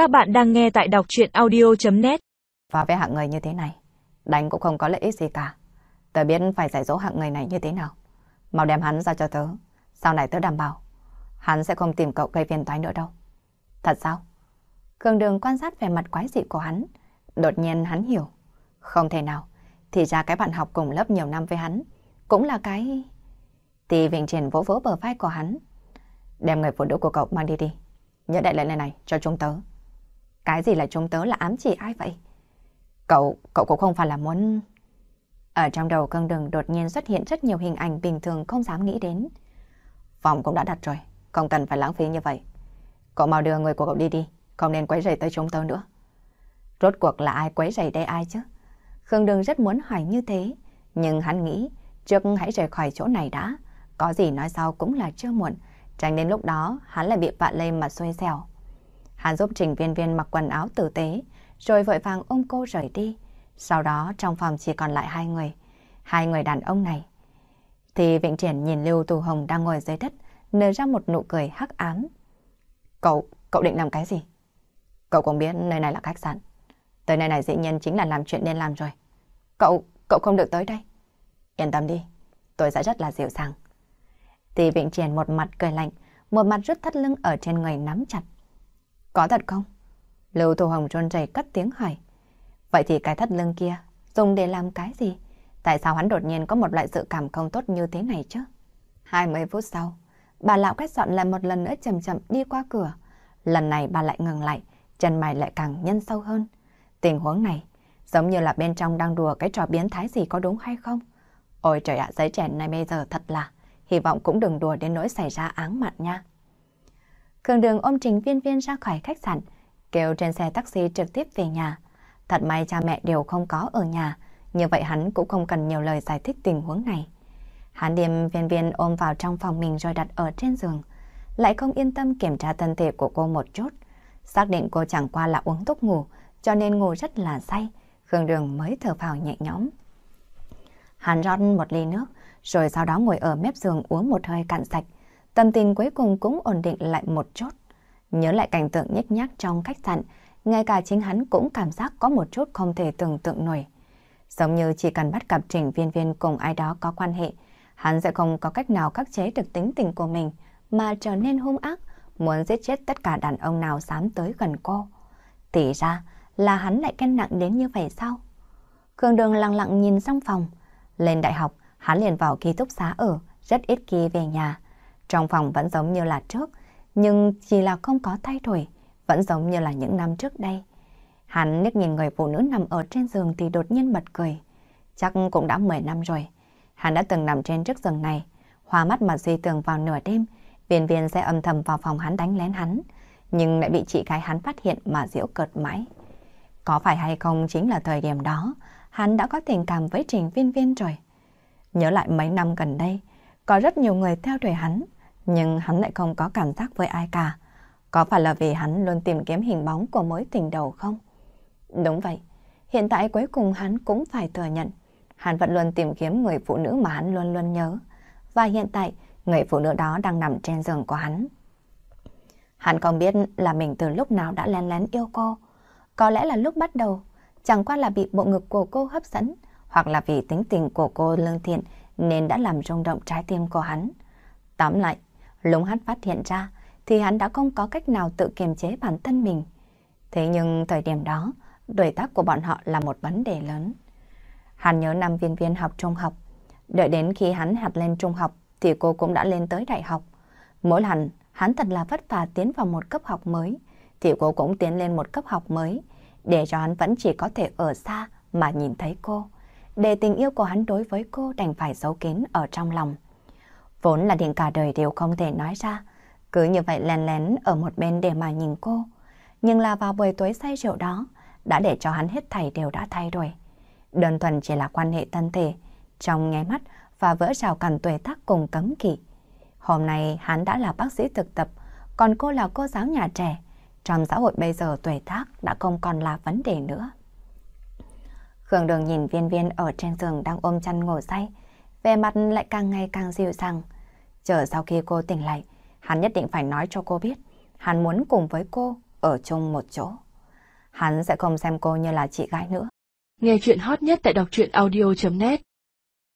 Các bạn đang nghe tại đọc chuyện audio.net Và với hạng người như thế này, đánh cũng không có lợi ích gì cả. Tớ biết phải giải dỗ hạng người này như thế nào. Mau đem hắn ra cho tớ. Sau này tớ đảm bảo, hắn sẽ không tìm cậu gây phiền toái nữa đâu. Thật sao? Cường đường quan sát về mặt quái dị của hắn. Đột nhiên hắn hiểu. Không thể nào. Thì ra cái bạn học cùng lớp nhiều năm với hắn. Cũng là cái... Thì Vịnh Triển vỗ vỗ bờ vai của hắn. Đem người phụ nữ của cậu mang đi đi. Nhớ đại lệ này này cho chúng tớ. Cái gì là chúng tớ là ám chỉ ai vậy? Cậu, cậu cũng không phải là muốn... Ở trong đầu cơn đường đột nhiên xuất hiện rất nhiều hình ảnh bình thường không dám nghĩ đến. Phòng cũng đã đặt rồi, không cần phải lãng phí như vậy. Cậu mau đưa người của cậu đi đi, không nên quấy rầy tới chúng tớ nữa. Rốt cuộc là ai quấy rầy đây ai chứ? Khương Đường rất muốn hỏi như thế, nhưng hắn nghĩ trước hãy rời khỏi chỗ này đã. Có gì nói sau cũng là chưa muộn, tránh đến lúc đó hắn lại bị vạ lây mà xoay xẻo. Hắn giúp Trình Viên Viên mặc quần áo tử tế, rồi vội vàng ôm cô rời đi. Sau đó trong phòng chỉ còn lại hai người, hai người đàn ông này. Thì Vịnh Triển nhìn Lưu Tù Hồng đang ngồi dưới đất, nở ra một nụ cười hắc ám. Cậu, cậu định làm cái gì? Cậu cũng biết nơi này là khách sạn. Tới nơi này dĩ nhiên chính là làm chuyện nên làm rồi. Cậu, cậu không được tới đây. Yên tâm đi, tôi sẽ rất là dịu dàng. Thì Vịnh Triển một mặt cười lạnh, một mặt rút thắt lưng ở trên người nắm chặt. Có thật không? Lưu Thu Hồng trôn chảy cất tiếng hỏi. Vậy thì cái thắt lưng kia dùng để làm cái gì? Tại sao hắn đột nhiên có một loại sự cảm không tốt như thế này chứ? 20 phút sau, bà lão quét dọn lại một lần nữa chậm chậm đi qua cửa. Lần này bà lại ngừng lại, chân mày lại càng nhân sâu hơn. Tình huống này, giống như là bên trong đang đùa cái trò biến thái gì có đúng hay không? Ôi trời ạ, giấy trẻ này bây giờ thật là, hy vọng cũng đừng đùa đến nỗi xảy ra áng mạn nha. Cường đường ôm Trình Viên Viên ra khỏi khách sạn, kêu trên xe taxi trực tiếp về nhà. Thật may cha mẹ đều không có ở nhà, như vậy hắn cũng không cần nhiều lời giải thích tình huống này. Hắn đem Viên Viên ôm vào trong phòng mình rồi đặt ở trên giường, lại không yên tâm kiểm tra thân thể của cô một chút. Xác định cô chẳng qua là uống thuốc ngủ, cho nên ngủ rất là say, Khương Đường mới thở phào nhẹ nhõm. Hắn rót một ly nước, rồi sau đó ngồi ở mép giường uống một hơi cạn sạch, tâm tình cuối cùng cũng ổn định lại một chút. Nhớ lại cảnh tượng nhếch nhác trong khách sạn, ngay cả chính hắn cũng cảm giác có một chút không thể tưởng tượng nổi. Giống như chỉ cần bắt gặp trình viên viên cùng ai đó có quan hệ, hắn sẽ không có cách nào khắc chế được tính tình của mình mà trở nên hung ác, muốn giết chết tất cả đàn ông nào dám tới gần cô. Tỷ ra là hắn lại canh nặng đến như vậy sao? Khương Đường lặng lặng nhìn trong phòng. Lên đại học, hắn liền vào ký túc xá ở, rất ít khi về nhà. Trong phòng vẫn giống như là trước, nhưng chỉ là không có thay đổi, vẫn giống như là những năm trước đây. Hắn liếc nhìn người phụ nữ nằm ở trên giường thì đột nhiên bật cười. Chắc cũng đã 10 năm rồi. Hắn đã từng nằm trên chiếc giường này, hoa mắt mà suy tưởng vào nửa đêm, viên viên sẽ âm thầm vào phòng hắn đánh lén hắn, nhưng lại bị chị gái hắn phát hiện mà giễu cợt mãi. Có phải hay không chính là thời điểm đó, hắn đã có tình cảm với trình viên viên rồi. Nhớ lại mấy năm gần đây, có rất nhiều người theo đuổi hắn, nhưng hắn lại không có cảm giác với ai cả. Có phải là vì hắn luôn tìm kiếm hình bóng của mối tình đầu không? Đúng vậy, hiện tại cuối cùng hắn cũng phải thừa nhận. Hắn vẫn luôn tìm kiếm người phụ nữ mà hắn luôn luôn nhớ. Và hiện tại, người phụ nữ đó đang nằm trên giường của hắn. Hắn không biết là mình từ lúc nào đã lén lén yêu cô. Có lẽ là lúc bắt đầu, chẳng qua là bị bộ ngực của cô hấp dẫn, hoặc là vì tính tình của cô lương thiện nên đã làm rung động trái tim của hắn. Tóm lại, lúc hắn phát hiện ra thì hắn đã không có cách nào tự kiềm chế bản thân mình. Thế nhưng thời điểm đó, đối tác của bọn họ là một vấn đề lớn. Hắn nhớ năm viên viên học trung học. Đợi đến khi hắn hạt lên trung học thì cô cũng đã lên tới đại học. Mỗi lần hắn thật là vất vả tiến vào một cấp học mới thì cô cũng tiến lên một cấp học mới để cho hắn vẫn chỉ có thể ở xa mà nhìn thấy cô để tình yêu của hắn đối với cô đành phải giấu kín ở trong lòng. Vốn là định cả đời đều không thể nói ra, cứ như vậy lén lén ở một bên để mà nhìn cô. Nhưng là vào buổi tối say rượu đó, đã để cho hắn hết thảy đều đã thay đổi. Đơn thuần chỉ là quan hệ thân thể, trong nghe mắt và vỡ rào cản tuổi tác cùng cấm kỵ. Hôm nay hắn đã là bác sĩ thực tập, còn cô là cô giáo nhà trẻ. Trong xã hội bây giờ tuổi tác đã không còn là vấn đề nữa. Khương Đường nhìn viên viên ở trên giường đang ôm chăn ngủ say, về mặt lại càng ngày càng dịu dàng. Chờ sau khi cô tỉnh lại, hắn nhất định phải nói cho cô biết, hắn muốn cùng với cô ở chung một chỗ. Hắn sẽ không xem cô như là chị gái nữa. Nghe chuyện hot nhất tại đọc truyện audio.net